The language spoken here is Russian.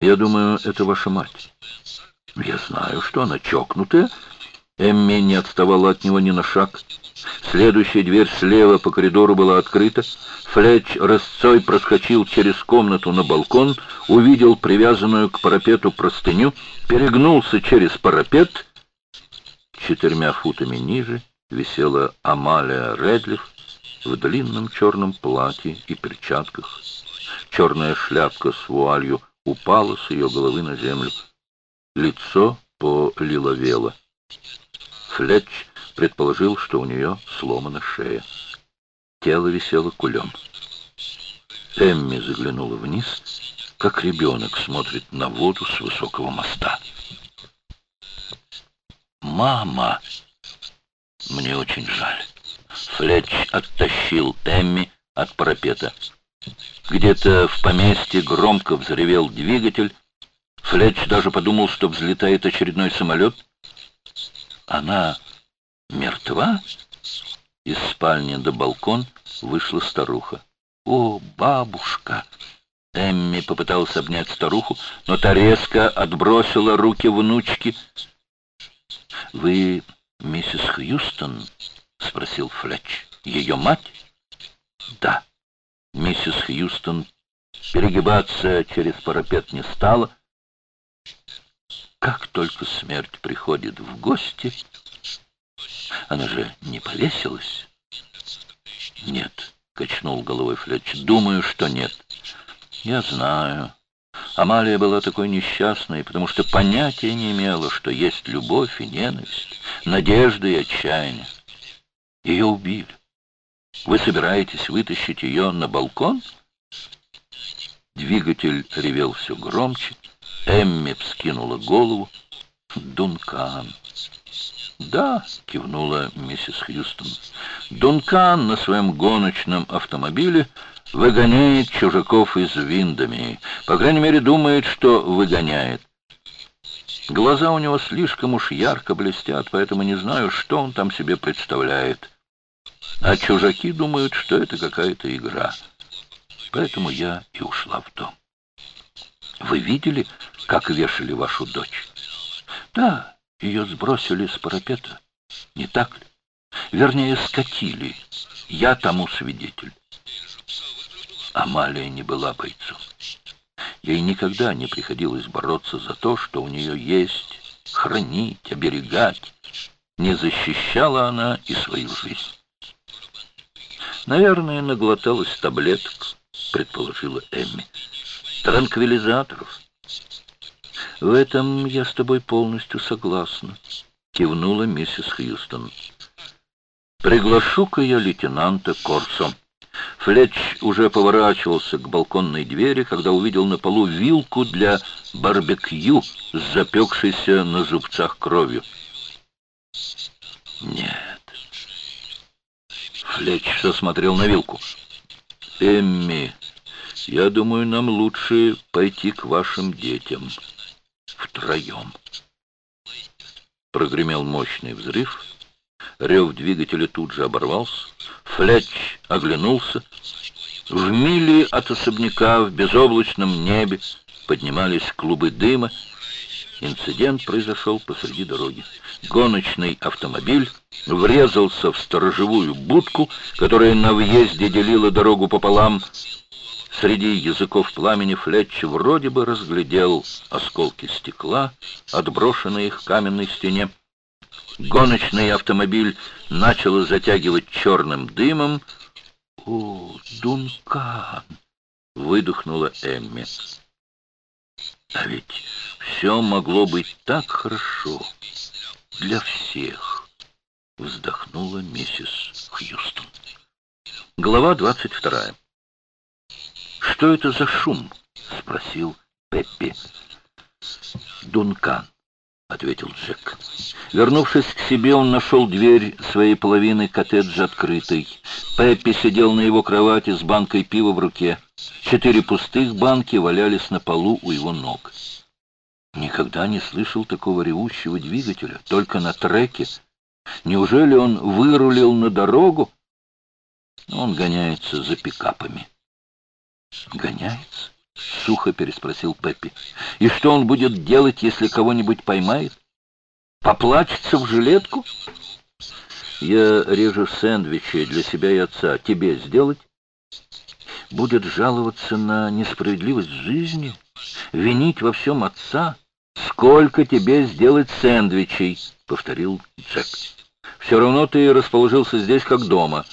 Я думаю, это ваша мать. Я знаю, что она чокнутая. Эмми не отставала от него ни на шаг. Следующая дверь слева по коридору была открыта. Флетч рысцой проскочил через комнату на балкон, увидел привязанную к парапету простыню, перегнулся через парапет. Четырьмя футами ниже висела Амалия Редлиф в длинном черном платье и перчатках. Черная шляпка с вуалью упала с ее головы на землю. Лицо полиловело. Флетч предположил, что у нее сломана шея. Тело висело кулем. Эмми заглянула вниз, как ребенок смотрит на воду с высокого моста. «Мама!» «Мне очень жаль». Флетч оттащил Эмми от парапета. Где-то в поместье громко взревел двигатель. Флетч даже подумал, что взлетает очередной самолет. Она мертва? Из спальни до балкон вышла старуха. «О, бабушка!» Эмми попыталась обнять старуху, но та резко отбросила руки внучки. «Вы миссис Хьюстон?» — спросил Флетч. «Ее мать?» «Да». Миссис Хьюстон перегибаться через парапет не стала. Как только смерть приходит в гости, она же не повесилась? Нет, качнул головой Флетч. Думаю, что нет. Я знаю. Амалия была такой несчастной, потому что понятия не имела, что есть любовь и ненависть, надежда и отчаяние. Ее убили. Вы собираетесь вытащить ее на балкон? Двигатель ревел все громче. Эмми вскинула голову. Дункан. «Да», — кивнула миссис Хьюстон. «Дункан на своем гоночном автомобиле выгоняет чужаков из Виндами. По крайней мере, думает, что выгоняет. Глаза у него слишком уж ярко блестят, поэтому не знаю, что он там себе представляет. А чужаки думают, что это какая-то игра. Поэтому я и ушла в дом. Вы видели, как вешали вашу дочь? Да, ее сбросили с парапета. Не так ли? Вернее, скатили. Я тому свидетель. Амалия не была бойцом. Ей никогда не приходилось бороться за то, что у нее есть, хранить, оберегать. Не защищала она и свою жизнь. Наверное, наглоталась таблеток, предположила Эмми. Транквилизаторов. В этом я с тобой полностью согласна, кивнула миссис Хьюстон. Приглашу-ка я лейтенанта Корсо. Флетч уже поворачивался к балконной двери, когда увидел на полу вилку для барбекю с запекшейся на зубцах кровью. Нет. Флетч смотрел на вилку. «Эмми, я думаю, нам лучше пойти к вашим детям. Втроем». Прогремел мощный взрыв. Рев двигателя тут же оборвался. Флетч оглянулся. В миле от особняка в безоблачном небе поднимались клубы дыма. Инцидент произошел посреди дороги. Гоночный автомобиль врезался в сторожевую будку, которая на въезде делила дорогу пополам. Среди языков пламени Флетч вроде бы разглядел осколки стекла, отброшенные к каменной стене. Гоночный автомобиль начало затягивать черным дымом. «О, Дункан!» — выдохнула Эмми. «А ведь все могло быть так хорошо для всех!» — вздохнула миссис Хьюстон. Глава двадцать вторая. «Что это за шум?» — спросил Пеппи. «Дункан», — ответил Джек. Вернувшись к себе, он нашел дверь своей половины коттеджа открытой. Пеппи сидел на его кровати с банкой пива в руке. Четыре пустых банки валялись на полу у его ног. Никогда не слышал такого ревущего двигателя, только на треке. Неужели он вырулил на дорогу? Он гоняется за пикапами. Гоняется? — сухо переспросил Пеппи. «И что он будет делать, если кого-нибудь поймает? Поплачется в жилетку?» «Я режу сэндвичи для себя и отца. Тебе сделать?» «Будет жаловаться на несправедливость жизни? Винить во всем отца? Сколько тебе сделать сэндвичей?» — повторил Джек. «Все равно ты расположился здесь как дома».